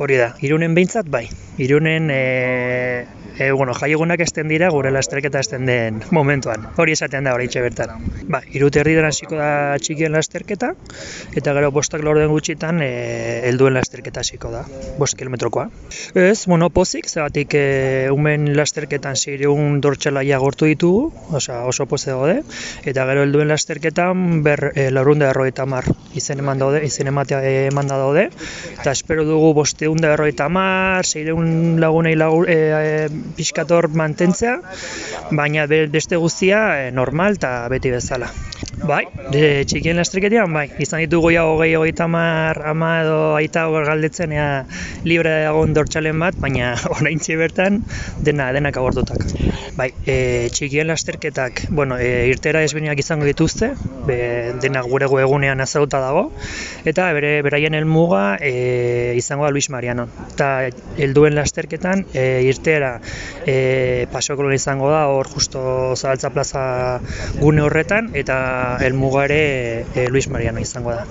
hori da. Irunen behintzat, bai. Irunen, e, e, bueno, jaiegunak esten dira gure lasterketa esten den momentuan. Hori esaten da hori bertan. Ba, irute herri hasiko da txikien lasterketa, eta gero bostak lorden gutxitan e, helduen lasterketa hasiko da, bost kilometrokoa. Ez, bueno, pozik, zebatik e, umen lasterketan zireun dortxalaia gortu ditugu, osa, oso poze gode, eta gero helduen lasterketan ber, e, laurunda erroita mar izen eman daude, izen ematea eman da daude, eta espero dugu bosteunda erroita mar, zeireun lagunei lagu, e, e, pixkator mantentzea, baina beste guztia e, normal eta beti bezala. Bai, de txikien lastriketian, bai, izan ditugu ja hogei hogei tamar ama edo aita galdetzen ea libre egon dortxalen bat, baina orain bertan dena denak agortutak. Bai, e, txikien lasterketak, bueno, e, irtera ezbeniak izango dituzte, be, denak gure egunean azauta dago, eta bere beraien helmuga e, izango da Luis Mariano. Eta helduen lasterketan e, irtera e, pasoko izango da, hor justo Zabaltza plaza gune horretan, eta helmugare e, Luis Mariano izango da.